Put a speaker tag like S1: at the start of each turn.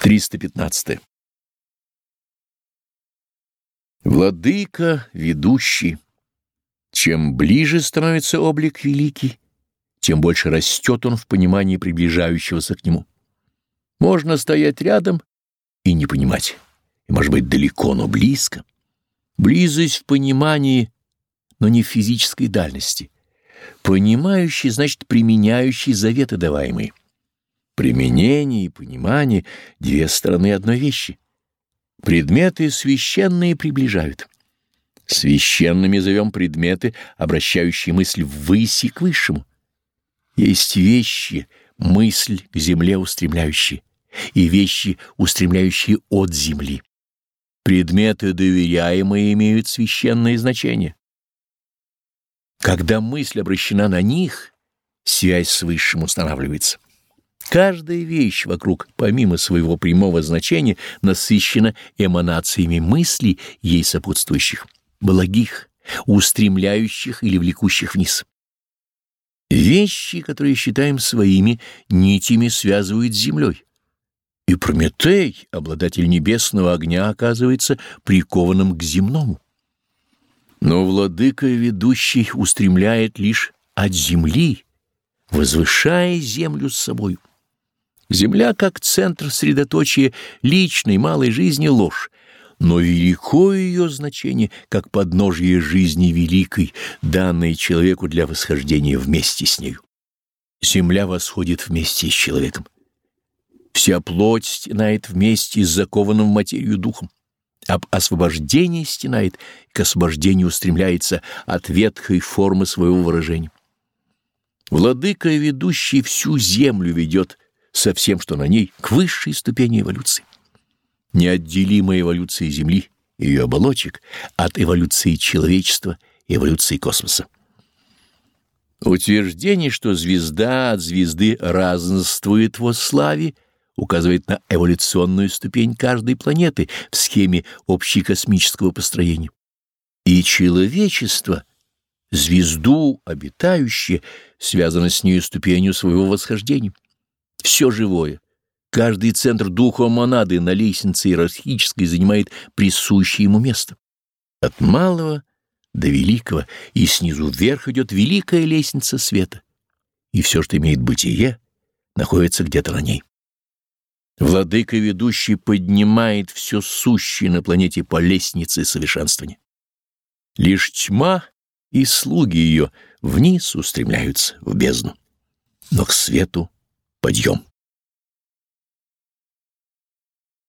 S1: 315. Владыка ведущий. Чем ближе становится облик великий, тем больше растет он в понимании приближающегося к нему. Можно стоять рядом и не понимать, и, может быть, далеко, но близко. Близость в понимании, но не в физической дальности. Понимающий значит применяющий заветы даваемые. Применение и понимание — две стороны одной вещи. Предметы священные приближают. Священными зовем предметы, обращающие мысль ввысь и к высшему. Есть вещи, мысль к земле устремляющие, и вещи, устремляющие от земли. Предметы доверяемые имеют священное значение. Когда мысль обращена на них, связь с Высшим устанавливается. Каждая вещь вокруг, помимо своего прямого значения, насыщена эманациями мыслей, ей сопутствующих, благих, устремляющих или влекущих вниз. Вещи, которые считаем своими, нитями связывают с землей. И Прометей, обладатель небесного огня, оказывается прикованным к земному. Но владыка ведущий устремляет лишь от земли, возвышая землю с собой. Земля, как центр средоточия личной малой жизни, ложь, но велико ее значение, как подножие жизни великой, данной человеку для восхождения вместе с нею. Земля восходит вместе с человеком. Вся плоть стенает вместе с закованным в материю духом. Об освобождении стенает, к освобождению устремляется от ветхой формы своего выражения. Владыка, ведущий всю землю, ведет со всем, что на ней, к высшей ступени эволюции. Неотделимая эволюция Земли и ее оболочек от эволюции человечества и эволюции космоса. Утверждение, что звезда от звезды разнствует во славе, указывает на эволюционную ступень каждой планеты в схеме общекосмического построения. И человечество, звезду обитающее, связано с нею ступенью своего восхождения все живое. Каждый центр духа монады на лестнице иерархической занимает присущее ему место. От малого до великого, и снизу вверх идет великая лестница света. И все, что имеет бытие, находится где-то на ней. Владыка ведущий поднимает все сущее на планете по лестнице совершенствования. Лишь тьма и слуги ее вниз устремляются в бездну, но к свету подъем.